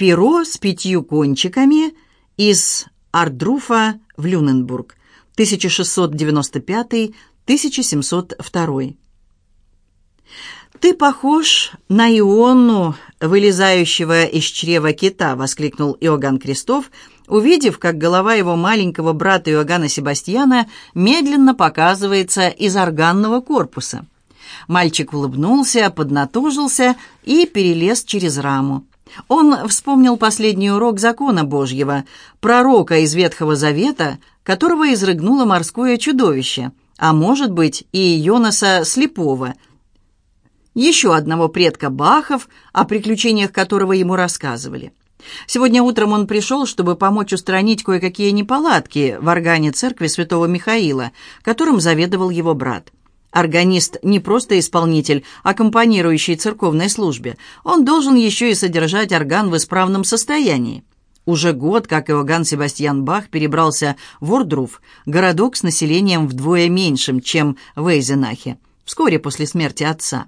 Перо с пятью кончиками из Ардруфа в Люненбург, 1695-1702. «Ты похож на Иону, вылезающего из чрева кита», — воскликнул Иоганн Крестов, увидев, как голова его маленького брата Иоганна Себастьяна медленно показывается из органного корпуса. Мальчик улыбнулся, поднатужился и перелез через раму. Он вспомнил последний урок закона Божьего, пророка из Ветхого Завета, которого изрыгнуло морское чудовище, а может быть и Йонаса Слепого, еще одного предка Бахов, о приключениях которого ему рассказывали. Сегодня утром он пришел, чтобы помочь устранить кое-какие неполадки в органе церкви святого Михаила, которым заведовал его брат. Органист не просто исполнитель, аккомпанирующий церковной службе. Он должен еще и содержать орган в исправном состоянии. Уже год, как Иоганн Себастьян Бах перебрался в Ордруф, городок с населением вдвое меньшим, чем в Эйзенахе, вскоре после смерти отца.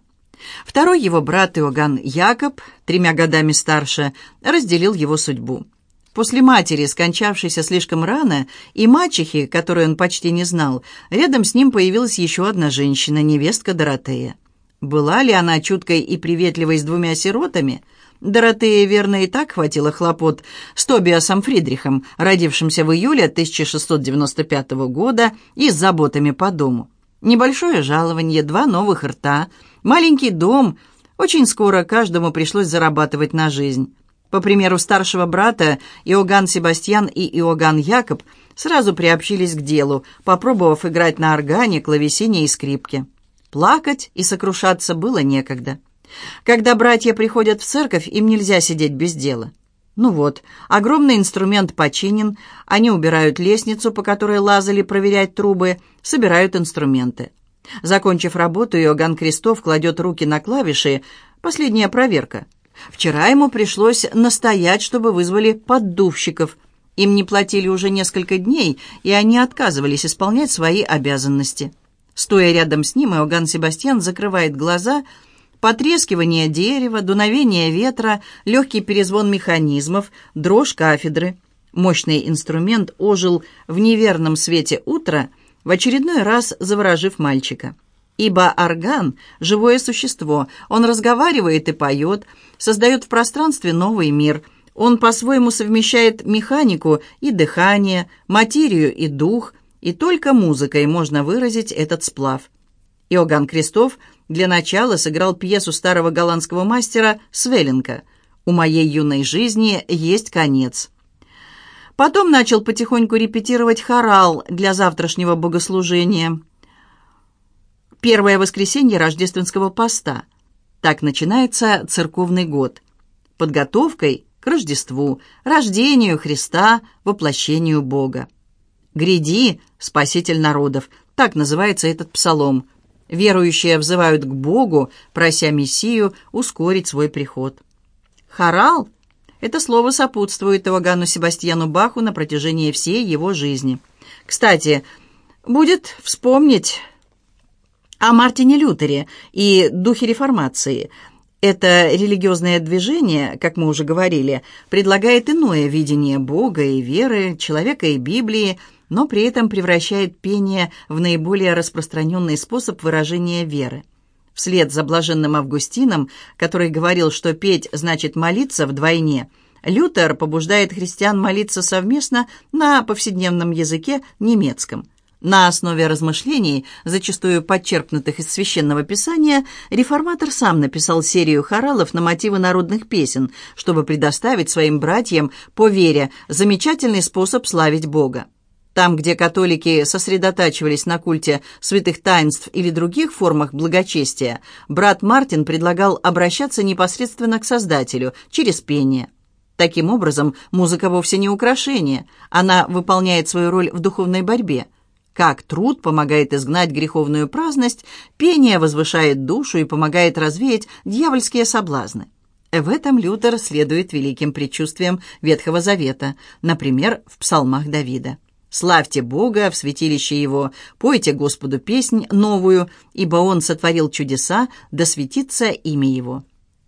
Второй его брат Иоганн Якоб, тремя годами старше, разделил его судьбу. После матери, скончавшейся слишком рано, и мачехи, которую он почти не знал, рядом с ним появилась еще одна женщина, невестка Доротея. Была ли она чуткой и приветливой с двумя сиротами? Доротея, верно, и так хватило хлопот с Тобиасом Фридрихом, родившимся в июле 1695 года и с заботами по дому. Небольшое жалование, два новых рта, маленький дом. Очень скоро каждому пришлось зарабатывать на жизнь. По примеру старшего брата, Иоганн Себастьян и Иоганн Якоб сразу приобщились к делу, попробовав играть на органе, клавесине и скрипке. Плакать и сокрушаться было некогда. Когда братья приходят в церковь, им нельзя сидеть без дела. Ну вот, огромный инструмент починен, они убирают лестницу, по которой лазали проверять трубы, собирают инструменты. Закончив работу, Иоганн Крестов кладет руки на клавиши, последняя проверка – Вчера ему пришлось настоять, чтобы вызвали поддувщиков. Им не платили уже несколько дней, и они отказывались исполнять свои обязанности. Стоя рядом с ним, Иоганн Себастьян закрывает глаза. Потрескивание дерева, дуновение ветра, легкий перезвон механизмов, дрожь кафедры. Мощный инструмент ожил в неверном свете утра, в очередной раз заворожив мальчика. Ибо орган – живое существо, он разговаривает и поет, создает в пространстве новый мир. Он по-своему совмещает механику и дыхание, материю и дух, и только музыкой можно выразить этот сплав. Иоганн Крестов для начала сыграл пьесу старого голландского мастера Свеленка «У моей юной жизни есть конец». Потом начал потихоньку репетировать хорал для завтрашнего богослужения – Первое воскресенье рождественского поста. Так начинается церковный год. Подготовкой к Рождеству, рождению Христа, воплощению Бога. «Гряди, Спаситель народов», так называется этот псалом. Верующие взывают к Богу, прося Мессию ускорить свой приход. «Хорал» — это слово сопутствует Иоганну Себастьяну Баху на протяжении всей его жизни. Кстати, будет вспомнить о Мартине Лютере и духе реформации. Это религиозное движение, как мы уже говорили, предлагает иное видение Бога и веры, человека и Библии, но при этом превращает пение в наиболее распространенный способ выражения веры. Вслед за блаженным Августином, который говорил, что петь значит молиться вдвойне, Лютер побуждает христиан молиться совместно на повседневном языке немецком. На основе размышлений, зачастую подчеркнутых из священного писания, реформатор сам написал серию хоралов на мотивы народных песен, чтобы предоставить своим братьям по вере замечательный способ славить Бога. Там, где католики сосредотачивались на культе святых таинств или других формах благочестия, брат Мартин предлагал обращаться непосредственно к Создателю через пение. Таким образом, музыка вовсе не украшение, она выполняет свою роль в духовной борьбе – как труд помогает изгнать греховную праздность, пение возвышает душу и помогает развеять дьявольские соблазны. В этом Лютер следует великим предчувствиям Ветхого Завета, например, в псалмах Давида. «Славьте Бога в святилище Его, пойте Господу песнь новую, ибо Он сотворил чудеса, да светится имя Его».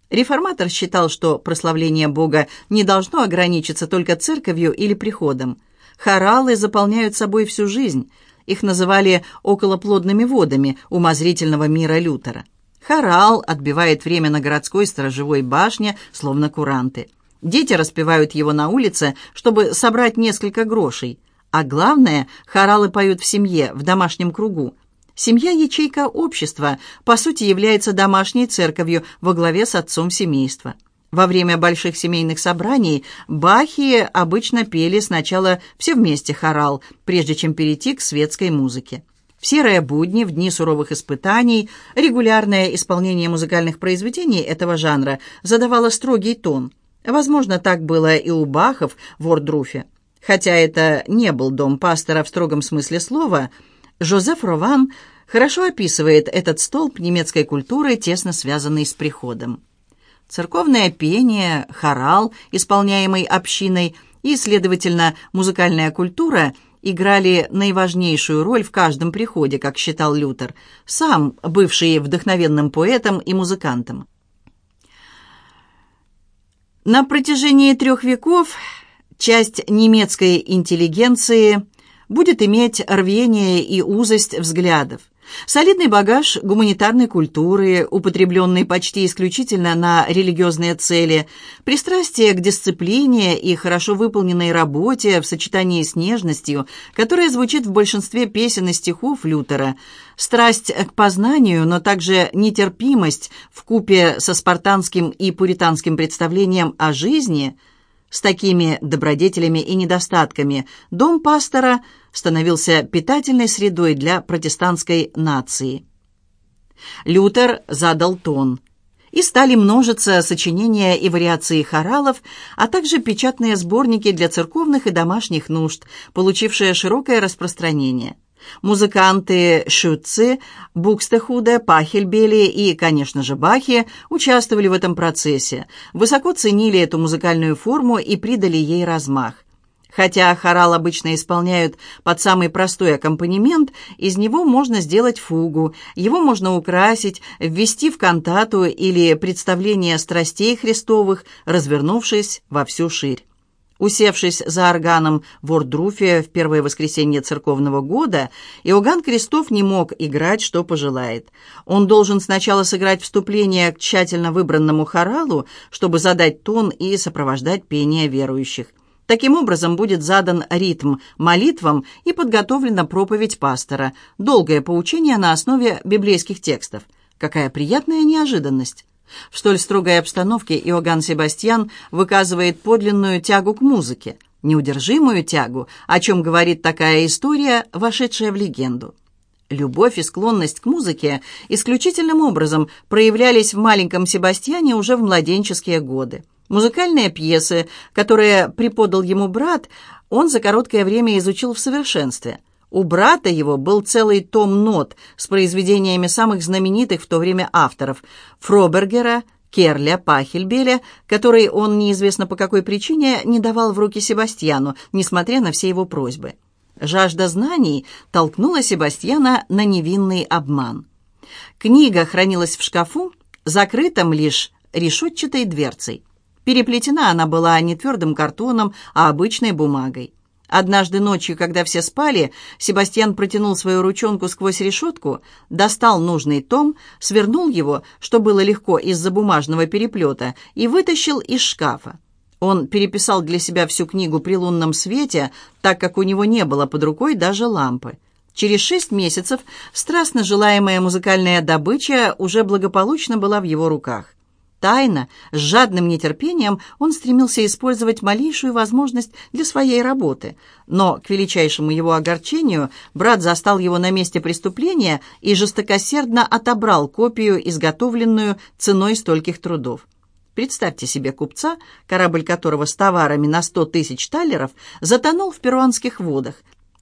Реформатор считал, что прославление Бога не должно ограничиться только церковью или приходом. Хоралы заполняют собой всю жизнь. Их называли околоплодными водами умозрительного мира Лютера. Хорал отбивает время на городской сторожевой башне, словно куранты. Дети распевают его на улице, чтобы собрать несколько грошей. А главное, хоралы поют в семье, в домашнем кругу. Семья – ячейка общества, по сути является домашней церковью во главе с отцом семейства. Во время больших семейных собраний бахи обычно пели сначала все вместе хорал, прежде чем перейти к светской музыке. В серые будни, в дни суровых испытаний, регулярное исполнение музыкальных произведений этого жанра задавало строгий тон. Возможно, так было и у Бахов в Ордруфе. Хотя это не был дом пастора в строгом смысле слова, Жозеф Рован хорошо описывает этот столб немецкой культуры, тесно связанный с приходом. Церковное пение, хорал, исполняемый общиной, и, следовательно, музыкальная культура играли наиважнейшую роль в каждом приходе, как считал Лютер, сам бывший вдохновенным поэтом и музыкантом. На протяжении трех веков часть немецкой интеллигенции будет иметь рвение и узость взглядов, Солидный багаж гуманитарной культуры, употребленный почти исключительно на религиозные цели, пристрастие к дисциплине и хорошо выполненной работе в сочетании с нежностью, которая звучит в большинстве песен и стихов Лютера, страсть к познанию, но также нетерпимость в купе со спартанским и пуританским представлением о жизни – с такими добродетелями и недостатками дом пастора становился питательной средой для протестантской нации. Лютер задал тон, и стали множиться сочинения и вариации хоралов, а также печатные сборники для церковных и домашних нужд, получившие широкое распространение. Музыканты Шутцы, Букстехуде, Пахельбели и, конечно же, Бахи участвовали в этом процессе, высоко ценили эту музыкальную форму и придали ей размах. Хотя хорал обычно исполняют под самый простой аккомпанемент, из него можно сделать фугу, его можно украсить, ввести в кантату или представление страстей Христовых, развернувшись во всю ширь. Усевшись за органом в Ордруфе в первое воскресенье церковного года, Иоганн Крестов не мог играть, что пожелает. Он должен сначала сыграть вступление к тщательно выбранному хоралу, чтобы задать тон и сопровождать пение верующих. Таким образом будет задан ритм молитвам и подготовлена проповедь пастора, долгое поучение на основе библейских текстов. Какая приятная неожиданность! В столь строгой обстановке Иоганн Себастьян выказывает подлинную тягу к музыке, неудержимую тягу, о чем говорит такая история, вошедшая в легенду. Любовь и склонность к музыке исключительным образом проявлялись в маленьком Себастьяне уже в младенческие годы. Музыкальные пьесы, которые преподал ему брат, он за короткое время изучил в совершенстве – у брата его был целый том нот с произведениями самых знаменитых в то время авторов Фробергера, Керля, Пахельбеля, который он неизвестно по какой причине не давал в руки Себастьяну, несмотря на все его просьбы. Жажда знаний толкнула Себастьяна на невинный обман. Книга хранилась в шкафу, закрытом лишь решетчатой дверцей. Переплетена она была не твердым картоном, а обычной бумагой. Однажды ночью, когда все спали, Себастьян протянул свою ручонку сквозь решетку, достал нужный том, свернул его, что было легко из-за бумажного переплета, и вытащил из шкафа. Он переписал для себя всю книгу при лунном свете, так как у него не было под рукой даже лампы. Через шесть месяцев страстно желаемая музыкальная добыча уже благополучно была в его руках. Тайно, с жадным нетерпением он стремился использовать малейшую возможность для своей работы. Но, к величайшему его огорчению, брат застал его на месте преступления и жестокосердно отобрал копию, изготовленную ценой стольких трудов. Представьте себе купца, корабль которого с товарами на сто тысяч талеров затонул в перуанских водах,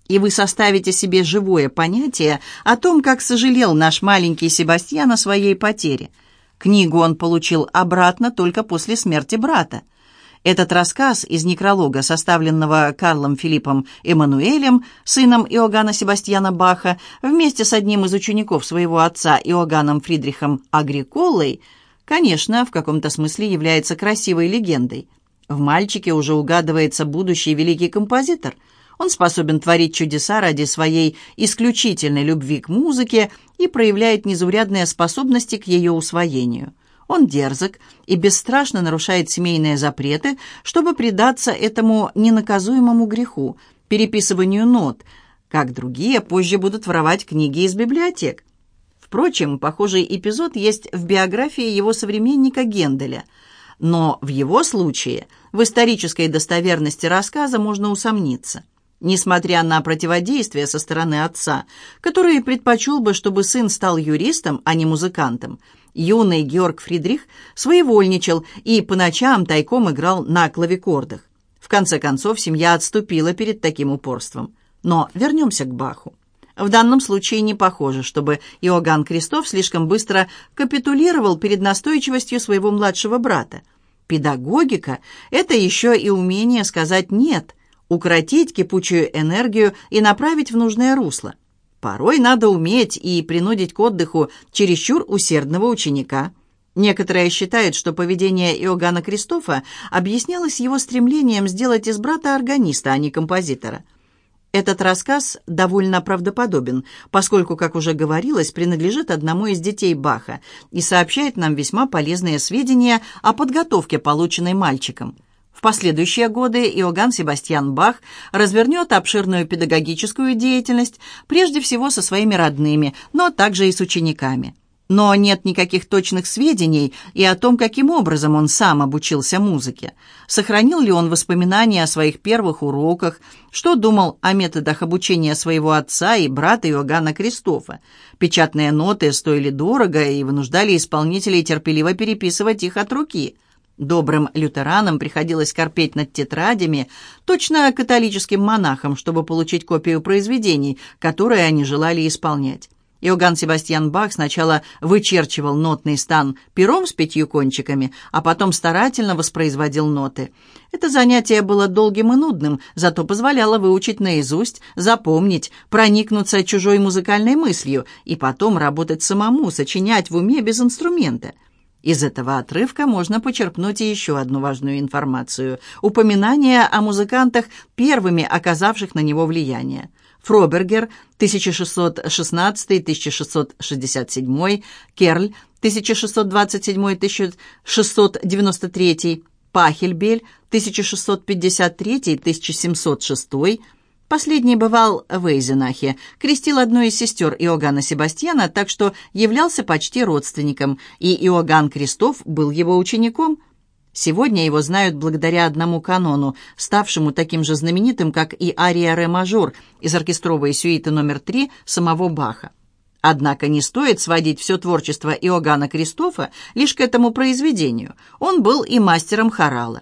и вы составите себе живое понятие о том, как сожалел наш маленький Себастьян о своей потере – Книгу он получил обратно только после смерти брата. Этот рассказ из некролога, составленного Карлом Филиппом Эммануэлем, сыном Иоганна Себастьяна Баха, вместе с одним из учеников своего отца Иоганном Фридрихом Агриколой, конечно, в каком-то смысле является красивой легендой. В мальчике уже угадывается будущий великий композитор. Он способен творить чудеса ради своей исключительной любви к музыке и проявляет незаурядные способности к ее усвоению. Он дерзок и бесстрашно нарушает семейные запреты, чтобы предаться этому ненаказуемому греху – переписыванию нот, как другие позже будут воровать книги из библиотек. Впрочем, похожий эпизод есть в биографии его современника Генделя, но в его случае в исторической достоверности рассказа можно усомниться. Несмотря на противодействие со стороны отца, который предпочел бы, чтобы сын стал юристом, а не музыкантом, юный Георг Фридрих своевольничал и по ночам тайком играл на клавикордах. В конце концов, семья отступила перед таким упорством. Но вернемся к Баху. В данном случае не похоже, чтобы Иоганн Крестов слишком быстро капитулировал перед настойчивостью своего младшего брата. Педагогика – это еще и умение сказать «нет», укротить кипучую энергию и направить в нужное русло. Порой надо уметь и принудить к отдыху чересчур усердного ученика. Некоторые считают, что поведение Иоганна Кристофа объяснялось его стремлением сделать из брата органиста, а не композитора. Этот рассказ довольно правдоподобен, поскольку, как уже говорилось, принадлежит одному из детей Баха и сообщает нам весьма полезные сведения о подготовке, полученной мальчиком – последующие годы Иоганн Себастьян Бах развернет обширную педагогическую деятельность, прежде всего со своими родными, но также и с учениками. Но нет никаких точных сведений и о том, каким образом он сам обучился музыке. Сохранил ли он воспоминания о своих первых уроках, что думал о методах обучения своего отца и брата Иоганна Кристофа. Печатные ноты стоили дорого и вынуждали исполнителей терпеливо переписывать их от руки – Добрым лютеранам приходилось корпеть над тетрадями, точно католическим монахам, чтобы получить копию произведений, которые они желали исполнять. Иоганн Себастьян Бах сначала вычерчивал нотный стан пером с пятью кончиками, а потом старательно воспроизводил ноты. Это занятие было долгим и нудным, зато позволяло выучить наизусть, запомнить, проникнуться чужой музыкальной мыслью и потом работать самому, сочинять в уме без инструмента – из этого отрывка можно почерпнуть еще одну важную информацию – упоминание о музыкантах, первыми оказавших на него влияние. Фробергер 1616-1667, Керль 1627-1693, Пахельбель 1653-1706, Последний бывал в Эйзенахе, крестил одну из сестер Иоганна Себастьяна, так что являлся почти родственником, и Иоганн Крестов был его учеником. Сегодня его знают благодаря одному канону, ставшему таким же знаменитым, как и ария ре-мажор из оркестровой сюиты номер три самого Баха. Однако не стоит сводить все творчество Иоганна Кристофа лишь к этому произведению. Он был и мастером хорала.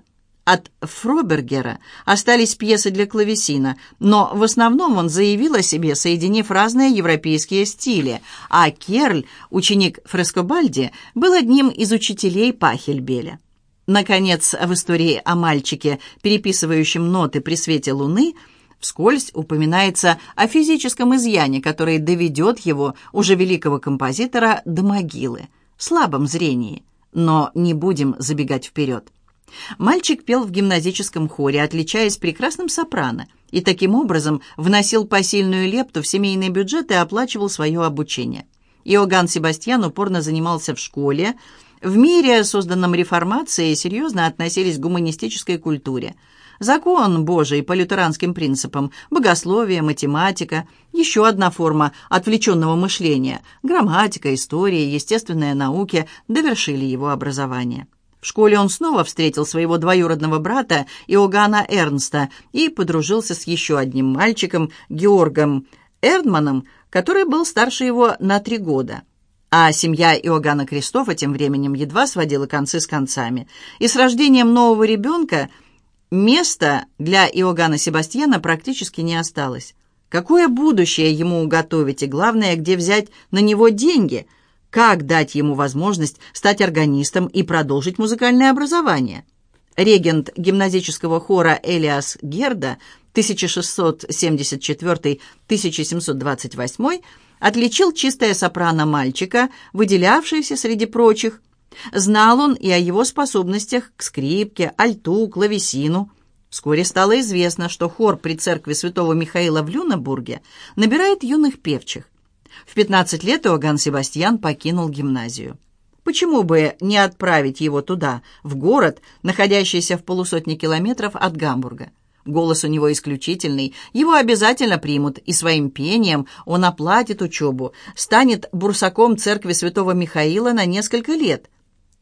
От Фробергера остались пьесы для клавесина, но в основном он заявил о себе, соединив разные европейские стили, а Керль, ученик Фрескобальди, был одним из учителей Пахельбеля. Наконец, в истории о мальчике, переписывающем ноты при свете луны, вскользь упоминается о физическом изъяне, который доведет его, уже великого композитора, до могилы, слабом зрении. Но не будем забегать вперед. Мальчик пел в гимназическом хоре, отличаясь прекрасным сопрано, и таким образом вносил посильную лепту в семейный бюджет и оплачивал свое обучение. Иоганн Себастьян упорно занимался в школе. В мире, созданном реформацией, серьезно относились к гуманистической культуре. Закон Божий по лютеранским принципам, богословие, математика, еще одна форма отвлеченного мышления, грамматика, история, естественные науки довершили его образование. В школе он снова встретил своего двоюродного брата Иоганна Эрнста и подружился с еще одним мальчиком, Георгом Эрдманом, который был старше его на три года. А семья Иоганна Крестова тем временем едва сводила концы с концами. И с рождением нового ребенка места для Иоганна Себастьяна практически не осталось. Какое будущее ему уготовить и, главное, где взять на него деньги – как дать ему возможность стать органистом и продолжить музыкальное образование. Регент гимназического хора Элиас Герда 1674-1728 отличил чистое сопрано мальчика, выделявшееся среди прочих, Знал он и о его способностях к скрипке, альту, клавесину. Вскоре стало известно, что хор при церкви святого Михаила в Люнебурге набирает юных певчих. В 15 лет Иоганн Себастьян покинул гимназию. Почему бы не отправить его туда, в город, находящийся в полусотни километров от Гамбурга? Голос у него исключительный, его обязательно примут, и своим пением он оплатит учебу, станет бурсаком церкви святого Михаила на несколько лет.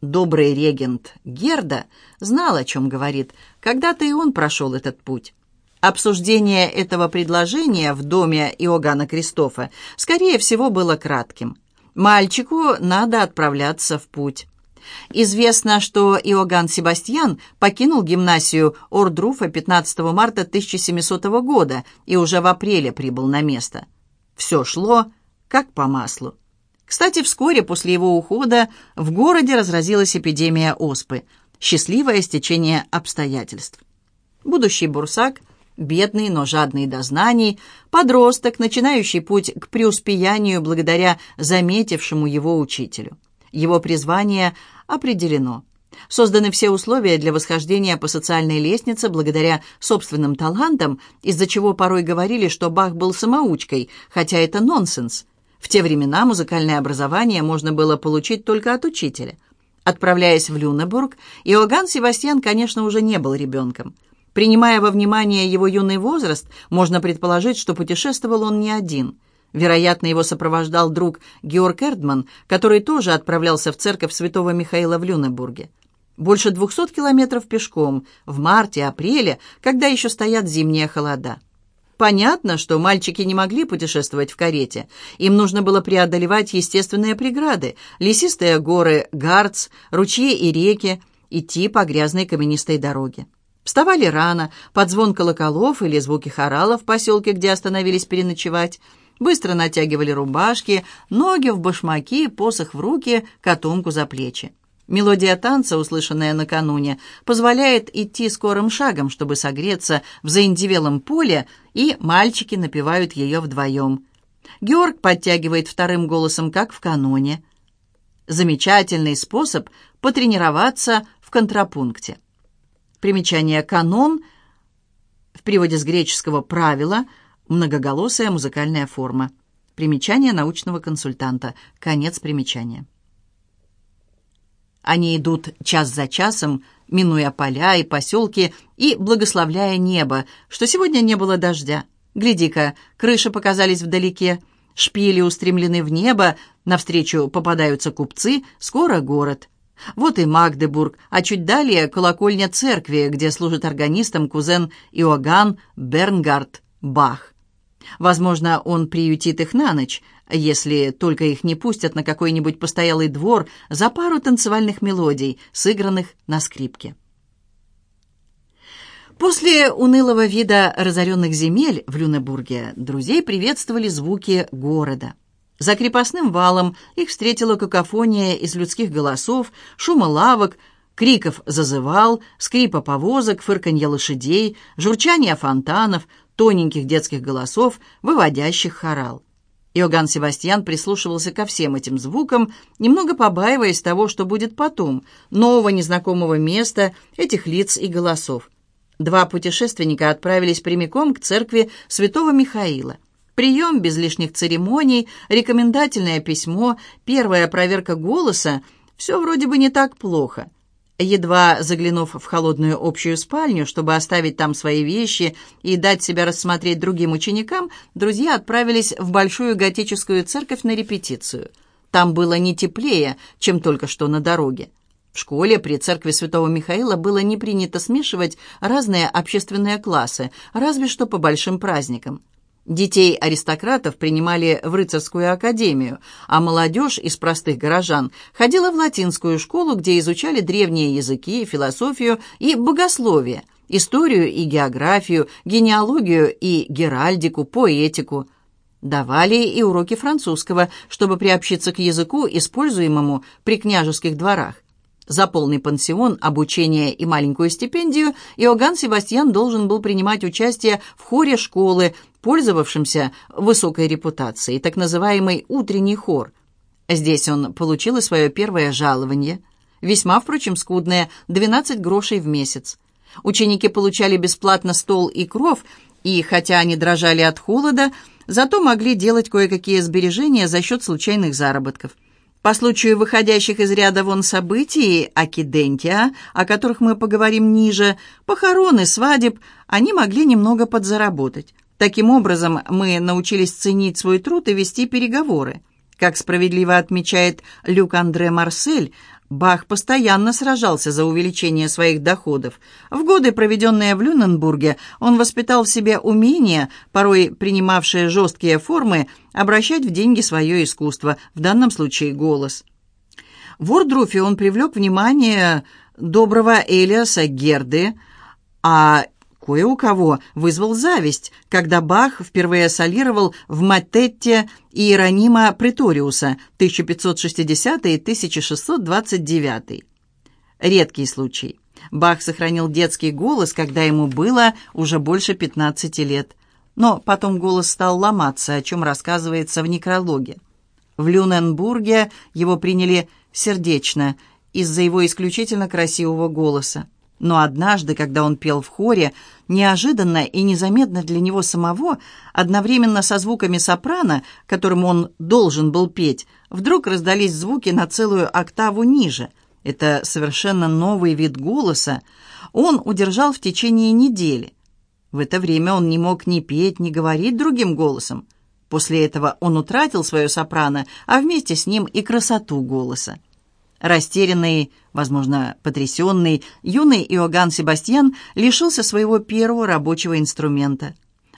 Добрый регент Герда знал, о чем говорит, когда-то и он прошел этот путь. Обсуждение этого предложения в доме Иоганна Кристофа, скорее всего, было кратким. Мальчику надо отправляться в путь. Известно, что Иоганн Себастьян покинул гимнасию Ордруфа 15 марта 1700 года и уже в апреле прибыл на место. Все шло как по маслу. Кстати, вскоре после его ухода в городе разразилась эпидемия оспы. Счастливое стечение обстоятельств. Будущий бурсак, бедный, но жадный до знаний, подросток, начинающий путь к преуспеянию благодаря заметившему его учителю. Его призвание определено. Созданы все условия для восхождения по социальной лестнице благодаря собственным талантам, из-за чего порой говорили, что Бах был самоучкой, хотя это нонсенс. В те времена музыкальное образование можно было получить только от учителя. Отправляясь в Люнебург, Иоганн Севастьян, конечно, уже не был ребенком. Принимая во внимание его юный возраст, можно предположить, что путешествовал он не один – Вероятно, его сопровождал друг Георг Эрдман, который тоже отправлялся в церковь святого Михаила в Люнебурге. Больше двухсот километров пешком, в марте-апреле, когда еще стоят зимние холода. Понятно, что мальчики не могли путешествовать в карете. Им нужно было преодолевать естественные преграды, лесистые горы Гарц, ручьи и реки, идти по грязной каменистой дороге. Вставали рано, под звон колоколов или звуки хорала в поселке, где остановились переночевать – Быстро натягивали рубашки, ноги в башмаки, посох в руки, котомку за плечи. Мелодия танца, услышанная накануне, позволяет идти скорым шагом, чтобы согреться в заиндивелом поле, и мальчики напевают ее вдвоем. Георг подтягивает вторым голосом, как в каноне. Замечательный способ потренироваться в контрапункте. Примечание «канон» в переводе с греческого «правило» Многоголосая музыкальная форма. Примечание научного консультанта. Конец примечания. Они идут час за часом, минуя поля и поселки и благословляя небо, что сегодня не было дождя. Гляди-ка, крыши показались вдалеке, шпили устремлены в небо, навстречу попадаются купцы, скоро город. Вот и Магдебург, а чуть далее колокольня церкви, где служит органистом кузен Иоганн Бернгард Бах. Возможно, он приютит их на ночь, если только их не пустят на какой-нибудь постоялый двор за пару танцевальных мелодий, сыгранных на скрипке. После унылого вида разоренных земель в Люнебурге друзей приветствовали звуки города. За крепостным валом их встретила какофония из людских голосов, шума лавок, криков зазывал, скрипа повозок, фырканья лошадей, журчания фонтанов, тоненьких детских голосов, выводящих хорал. Иоганн Севастьян прислушивался ко всем этим звукам, немного побаиваясь того, что будет потом, нового незнакомого места, этих лиц и голосов. Два путешественника отправились прямиком к церкви святого Михаила. Прием без лишних церемоний, рекомендательное письмо, первая проверка голоса – все вроде бы не так плохо – Едва заглянув в холодную общую спальню, чтобы оставить там свои вещи и дать себя рассмотреть другим ученикам, друзья отправились в большую готическую церковь на репетицию. Там было не теплее, чем только что на дороге. В школе при церкви святого Михаила было не принято смешивать разные общественные классы, разве что по большим праздникам. Детей аристократов принимали в рыцарскую академию, а молодежь из простых горожан ходила в латинскую школу, где изучали древние языки, философию и богословие, историю и географию, генеалогию и геральдику, поэтику. Давали и уроки французского, чтобы приобщиться к языку, используемому при княжеских дворах. За полный пансион, обучение и маленькую стипендию Иоганн Себастьян должен был принимать участие в хоре школы, пользовавшемся высокой репутацией, так называемый «утренний хор». Здесь он получил и свое первое жалование. весьма, впрочем, скудные, 12 грошей в месяц. Ученики получали бесплатно стол и кров, и, хотя они дрожали от холода, зато могли делать кое-какие сбережения за счет случайных заработков. По случаю выходящих из ряда вон событий, акидентия, о которых мы поговорим ниже, похороны, свадеб, они могли немного подзаработать. Таким образом, мы научились ценить свой труд и вести переговоры. Как справедливо отмечает Люк Андре Марсель, Бах постоянно сражался за увеличение своих доходов. В годы, проведенные в Люненбурге, он воспитал в себе умение, порой принимавшее жесткие формы, обращать в деньги свое искусство, в данном случае голос. В Ордруфе он привлек внимание доброго Элиаса Герды, а кое у кого вызвал зависть, когда Бах впервые солировал в матетте Иеронима Преториуса 1560-1629. Редкий случай. Бах сохранил детский голос, когда ему было уже больше 15 лет. Но потом голос стал ломаться, о чем рассказывается в некрологе. В Люненбурге его приняли сердечно из-за его исключительно красивого голоса. Но однажды, когда он пел в хоре, неожиданно и незаметно для него самого, одновременно со звуками сопрано, которым он должен был петь, вдруг раздались звуки на целую октаву ниже. Это совершенно новый вид голоса. Он удержал в течение недели. В это время он не мог ни петь, ни говорить другим голосом. После этого он утратил свое сопрано, а вместе с ним и красоту голоса. Растерянный, возможно, потрясенный, юный Иоганн Себастьян лишился своего первого рабочего инструмента.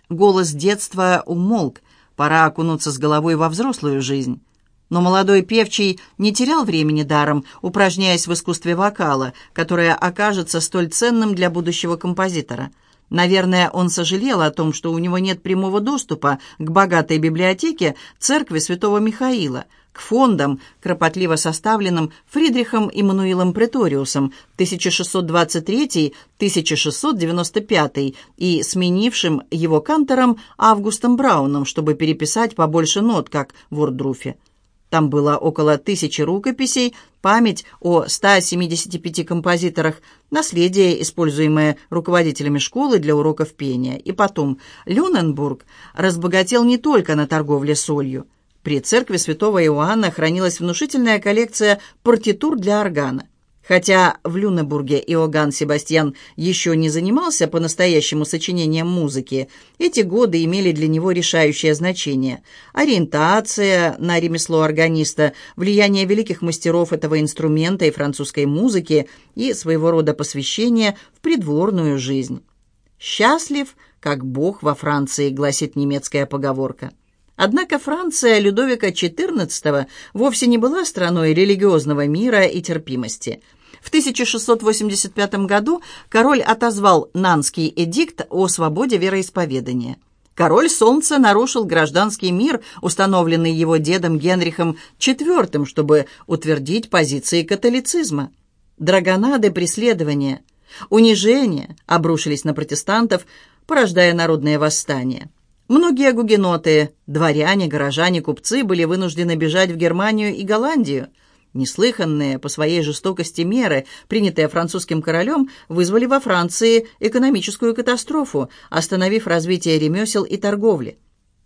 Голос детства умолк, пора окунуться с головой во взрослую жизнь. Но молодой певчий не терял времени даром, упражняясь в искусстве вокала, которое окажется столь ценным для будущего композитора. Наверное, он сожалел о том, что у него нет прямого доступа к богатой библиотеке церкви святого Михаила – к фондам, кропотливо составленным Фридрихом Иммануилом Преториусом 1623-1695 и сменившим его кантором Августом Брауном, чтобы переписать побольше нот, как в Ордруфе. Там было около тысячи рукописей, память о 175 композиторах, наследие, используемое руководителями школы для уроков пения. И потом, Люненбург разбогател не только на торговле солью – при церкви святого Иоанна хранилась внушительная коллекция партитур для органа. Хотя в Люнебурге Иоганн Себастьян еще не занимался по-настоящему сочинением музыки, эти годы имели для него решающее значение. Ориентация на ремесло органиста, влияние великих мастеров этого инструмента и французской музыки и своего рода посвящение в придворную жизнь. «Счастлив, как Бог во Франции», гласит немецкая поговорка. Однако Франция Людовика XIV вовсе не была страной религиозного мира и терпимости. В 1685 году король отозвал Нанский эдикт о свободе вероисповедания. Король Солнца нарушил гражданский мир, установленный его дедом Генрихом IV, чтобы утвердить позиции католицизма. Драгонады преследования, унижения обрушились на протестантов, порождая народное восстание. Многие гугеноты, дворяне, горожане, купцы были вынуждены бежать в Германию и Голландию. Неслыханные по своей жестокости меры, принятые французским королем, вызвали во Франции экономическую катастрофу, остановив развитие ремесел и торговли.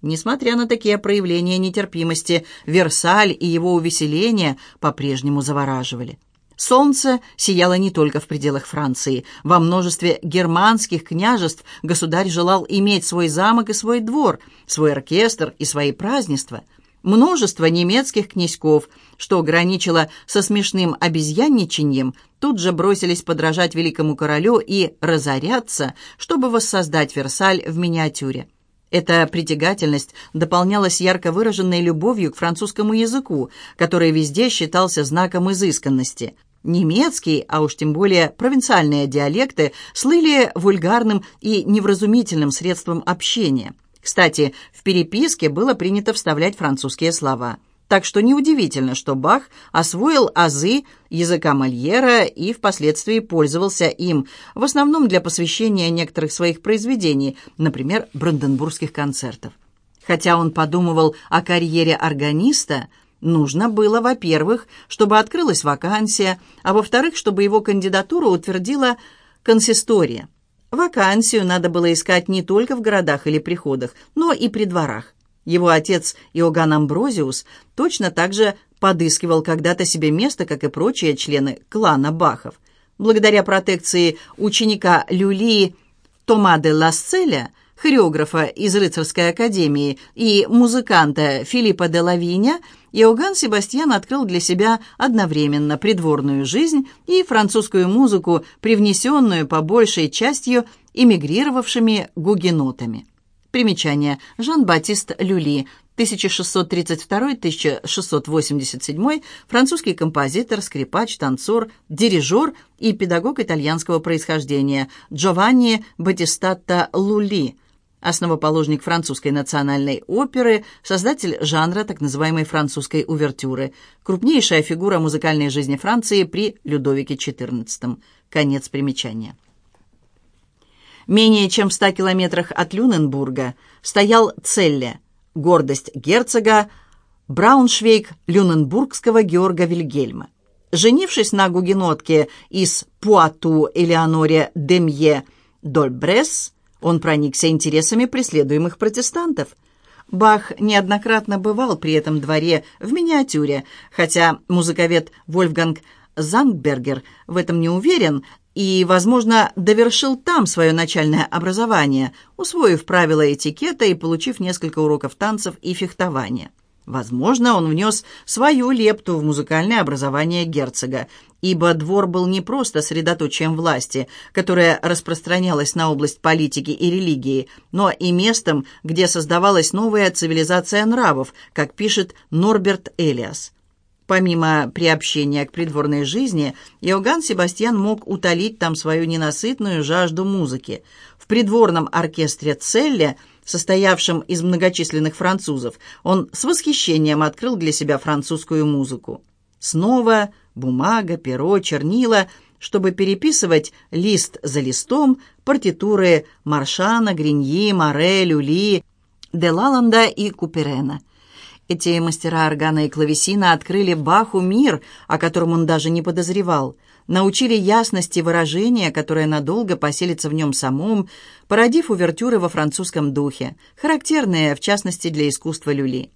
Несмотря на такие проявления нетерпимости, Версаль и его увеселения по-прежнему завораживали. Солнце сияло не только в пределах Франции. Во множестве германских княжеств государь желал иметь свой замок и свой двор, свой оркестр и свои празднества. Множество немецких князьков, что граничило со смешным обезьянничаньем, тут же бросились подражать великому королю и разоряться, чтобы воссоздать Версаль в миниатюре. Эта притягательность дополнялась ярко выраженной любовью к французскому языку, который везде считался знаком изысканности. Немецкий, а уж тем более провинциальные диалекты, слыли вульгарным и невразумительным средством общения. Кстати, в переписке было принято вставлять французские слова – так что неудивительно, что Бах освоил азы языка Мольера и впоследствии пользовался им, в основном для посвящения некоторых своих произведений, например, бранденбургских концертов. Хотя он подумывал о карьере органиста, Нужно было, во-первых, чтобы открылась вакансия, а во-вторых, чтобы его кандидатуру утвердила консистория. Вакансию надо было искать не только в городах или приходах, но и при дворах. Его отец Иоганн Амброзиус точно так же подыскивал когда-то себе место, как и прочие члены клана Бахов. Благодаря протекции ученика Люлии Тома де Ласцеля, хореографа из рыцарской академии, и музыканта Филиппа де Лавиня, Иоганн Себастьян открыл для себя одновременно придворную жизнь и французскую музыку, привнесенную по большей частью эмигрировавшими гугенотами. Примечание. Жан-Батист Люли, 1632-1687, французский композитор, скрипач, танцор, дирижер и педагог итальянского происхождения Джованни Батистатта Лули, основоположник французской национальной оперы, создатель жанра так называемой французской увертюры, крупнейшая фигура музыкальной жизни Франции при Людовике XIV. Конец примечания. Менее чем в ста километрах от Люненбурга стоял Целле, гордость герцога Брауншвейг Люненбургского Георга Вильгельма. Женившись на гугенотке из Пуату Элеоноре Демье Дольбрес, он проникся интересами преследуемых протестантов. Бах неоднократно бывал при этом дворе в миниатюре, хотя музыковед Вольфганг Зангбергер в этом не уверен, и, возможно, довершил там свое начальное образование, усвоив правила этикета и получив несколько уроков танцев и фехтования. Возможно, он внес свою лепту в музыкальное образование герцога, ибо двор был не просто средоточием власти, которая распространялась на область политики и религии, но и местом, где создавалась новая цивилизация нравов, как пишет Норберт Элиас. Помимо приобщения к придворной жизни, Иоганн Себастьян мог утолить там свою ненасытную жажду музыки. В придворном оркестре Целле, состоявшем из многочисленных французов, он с восхищением открыл для себя французскую музыку. Снова бумага, перо, чернила, чтобы переписывать лист за листом партитуры Маршана, Гриньи, Море, Люли, Делаланда и Куперена – эти мастера органа и клавесина открыли Баху мир, о котором он даже не подозревал, научили ясности выражения, которое надолго поселится в нем самом, породив увертюры во французском духе, характерные, в частности, для искусства люли.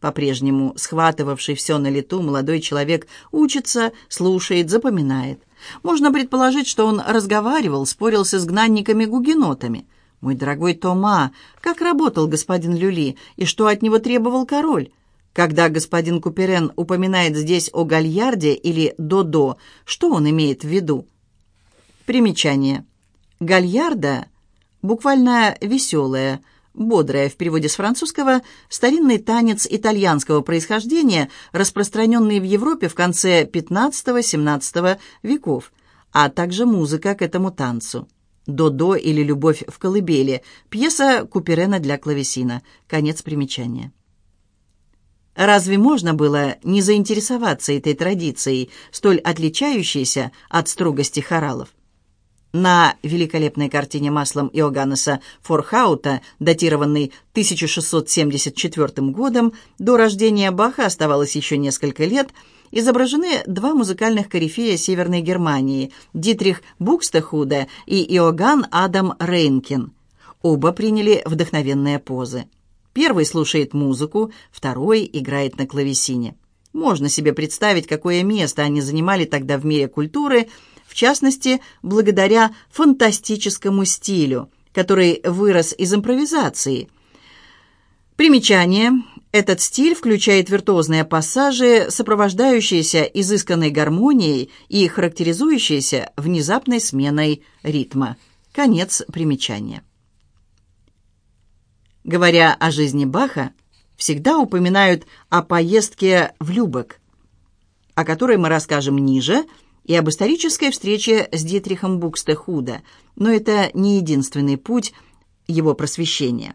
По-прежнему схватывавший все на лету, молодой человек учится, слушает, запоминает. Можно предположить, что он разговаривал, спорил с изгнанниками-гугенотами – «Мой дорогой Тома, как работал господин Люли и что от него требовал король?» Когда господин Куперен упоминает здесь о гальярде или додо, что он имеет в виду? Примечание. Гальярда – буквально «веселая», «бодрая» в переводе с французского, старинный танец итальянского происхождения, распространенный в Европе в конце XV-XVII веков, а также музыка к этому танцу. «Додо» или «Любовь в колыбели» – пьеса Куперена для клавесина. Конец примечания. Разве можно было не заинтересоваться этой традицией, столь отличающейся от строгости хоралов? На великолепной картине маслом Иоганнеса Форхаута, датированной 1674 годом, до рождения Баха оставалось еще несколько лет – изображены два музыкальных корифея Северной Германии – Дитрих Букстехуде и Иоганн Адам Рейнкин. Оба приняли вдохновенные позы. Первый слушает музыку, второй играет на клавесине. Можно себе представить, какое место они занимали тогда в мире культуры, в частности, благодаря фантастическому стилю, который вырос из импровизации. Примечание. Этот стиль включает виртуозные пассажи, сопровождающиеся изысканной гармонией и характеризующиеся внезапной сменой ритма. Конец примечания. Говоря о жизни Баха, всегда упоминают о поездке в Любек, о которой мы расскажем ниже, и об исторической встрече с Дитрихом Букстехуда, но это не единственный путь его просвещения.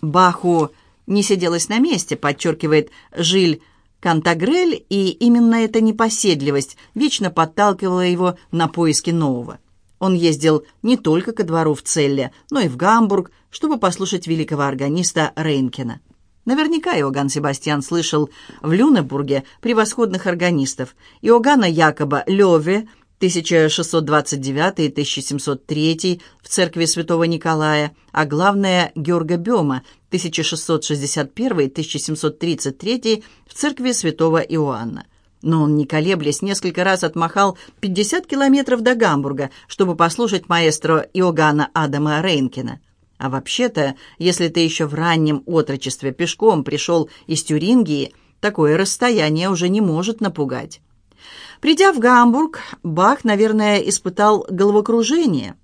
Баху – не сиделась на месте, подчеркивает Жиль Кантагрель, и именно эта непоседливость вечно подталкивала его на поиски нового. Он ездил не только ко двору в Целле, но и в Гамбург, чтобы послушать великого органиста Рейнкина. Наверняка Иоганн Себастьян слышал в Люнебурге превосходных органистов. Иоганна Якоба Леве 1629-1703 в церкви святого Николая, а главное Георга Бема 1661-1733 в церкви святого Иоанна. Но он, не колеблясь, несколько раз отмахал 50 километров до Гамбурга, чтобы послушать маэстро Иоганна Адама Рейнкина. А вообще-то, если ты еще в раннем отрочестве пешком пришел из Тюрингии, такое расстояние уже не может напугать. Придя в Гамбург, Бах, наверное, испытал головокружение.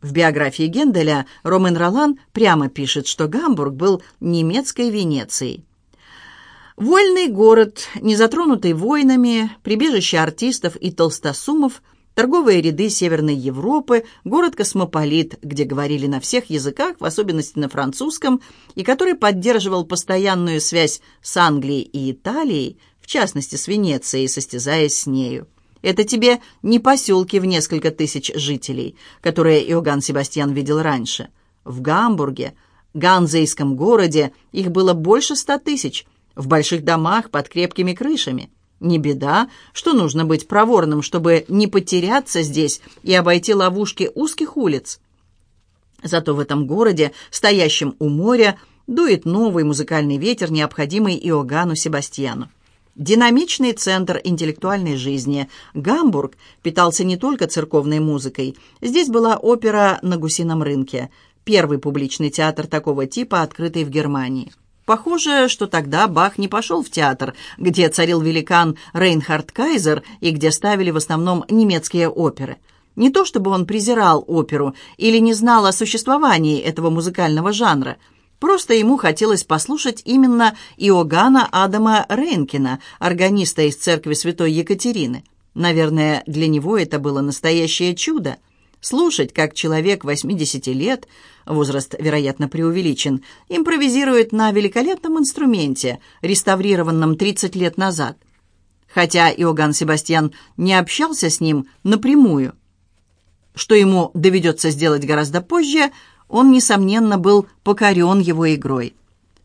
В биографии Генделя Ромен Ролан прямо пишет, что Гамбург был немецкой Венецией. Вольный город, не затронутый войнами, прибежище артистов и толстосумов, торговые ряды Северной Европы, город-космополит, где говорили на всех языках, в особенности на французском, и который поддерживал постоянную связь с Англией и Италией, в частности с Венецией, состязаясь с нею. Это тебе не поселки в несколько тысяч жителей, которые Иоганн Себастьян видел раньше. В Гамбурге, ганзейском городе, их было больше ста тысяч, в больших домах под крепкими крышами – не беда, что нужно быть проворным, чтобы не потеряться здесь и обойти ловушки узких улиц. Зато в этом городе, стоящем у моря, дует новый музыкальный ветер, необходимый Иоганну Себастьяну. Динамичный центр интеллектуальной жизни. Гамбург питался не только церковной музыкой. Здесь была опера на гусином рынке, первый публичный театр такого типа, открытый в Германии. Похоже, что тогда Бах не пошел в театр, где царил великан Рейнхард Кайзер и где ставили в основном немецкие оперы. Не то чтобы он презирал оперу или не знал о существовании этого музыкального жанра, просто ему хотелось послушать именно Иоганна Адама Рейнкина, органиста из церкви святой Екатерины. Наверное, для него это было настоящее чудо. Слушать, как человек 80 лет – возраст, вероятно, преувеличен, импровизирует на великолепном инструменте, реставрированном 30 лет назад. Хотя Иоганн Себастьян не общался с ним напрямую. Что ему доведется сделать гораздо позже, он, несомненно, был покорен его игрой.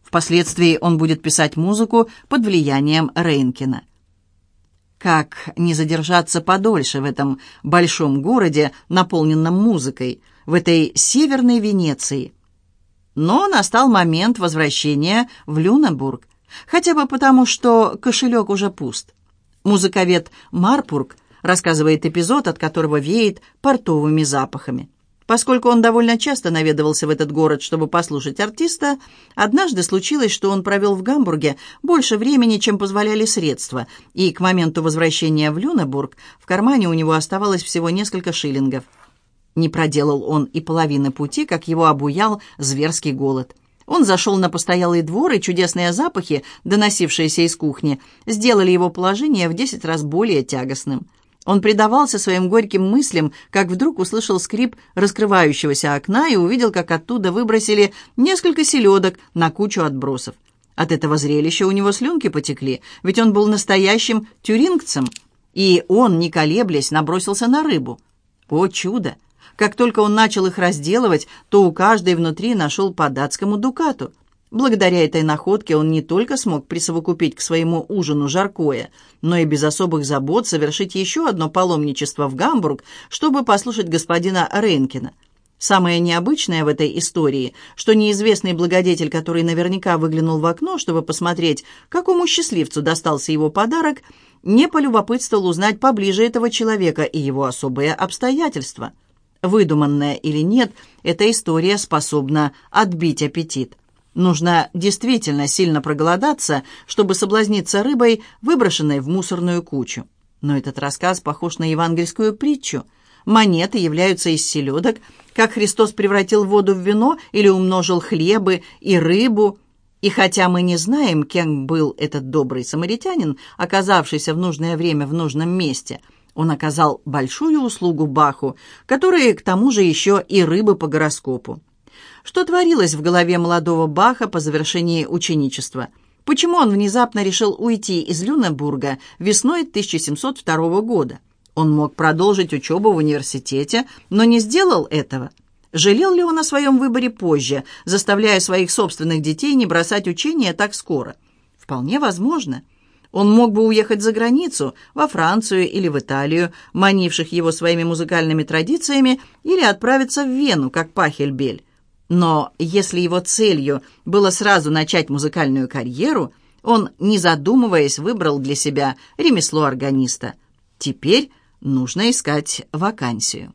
Впоследствии он будет писать музыку под влиянием Рейнкина. Как не задержаться подольше в этом большом городе, наполненном музыкой – в этой северной Венеции. Но настал момент возвращения в Люнебург, хотя бы потому, что кошелек уже пуст. Музыковед Марпург рассказывает эпизод, от которого веет портовыми запахами. Поскольку он довольно часто наведывался в этот город, чтобы послушать артиста, однажды случилось, что он провел в Гамбурге больше времени, чем позволяли средства, и к моменту возвращения в Люнебург в кармане у него оставалось всего несколько шиллингов – не проделал он и половины пути, как его обуял зверский голод. Он зашел на постоялый двор, и чудесные запахи, доносившиеся из кухни, сделали его положение в десять раз более тягостным. Он предавался своим горьким мыслям, как вдруг услышал скрип раскрывающегося окна и увидел, как оттуда выбросили несколько селедок на кучу отбросов. От этого зрелища у него слюнки потекли, ведь он был настоящим тюрингцем, и он, не колеблясь, набросился на рыбу. О чудо! Как только он начал их разделывать, то у каждой внутри нашел по датскому дукату. Благодаря этой находке он не только смог присовокупить к своему ужину жаркое, но и без особых забот совершить еще одно паломничество в Гамбург, чтобы послушать господина Рейнкина. Самое необычное в этой истории, что неизвестный благодетель, который наверняка выглянул в окно, чтобы посмотреть, какому счастливцу достался его подарок, не полюбопытствовал узнать поближе этого человека и его особые обстоятельства – Выдуманная или нет, эта история способна отбить аппетит. Нужно действительно сильно проголодаться, чтобы соблазниться рыбой, выброшенной в мусорную кучу. Но этот рассказ похож на евангельскую притчу. Монеты являются из селедок, как Христос превратил воду в вино или умножил хлебы и рыбу. И хотя мы не знаем, кем был этот добрый самаритянин, оказавшийся в нужное время в нужном месте – он оказал большую услугу Баху, который, к тому же, еще и рыбы по гороскопу. Что творилось в голове молодого Баха по завершении ученичества? Почему он внезапно решил уйти из Люнебурга весной 1702 года? Он мог продолжить учебу в университете, но не сделал этого. Жалел ли он о своем выборе позже, заставляя своих собственных детей не бросать учения так скоро? Вполне возможно. Он мог бы уехать за границу, во Францию или в Италию, манивших его своими музыкальными традициями, или отправиться в Вену, как Пахельбель. Но если его целью было сразу начать музыкальную карьеру, он, не задумываясь, выбрал для себя ремесло органиста. Теперь нужно искать вакансию.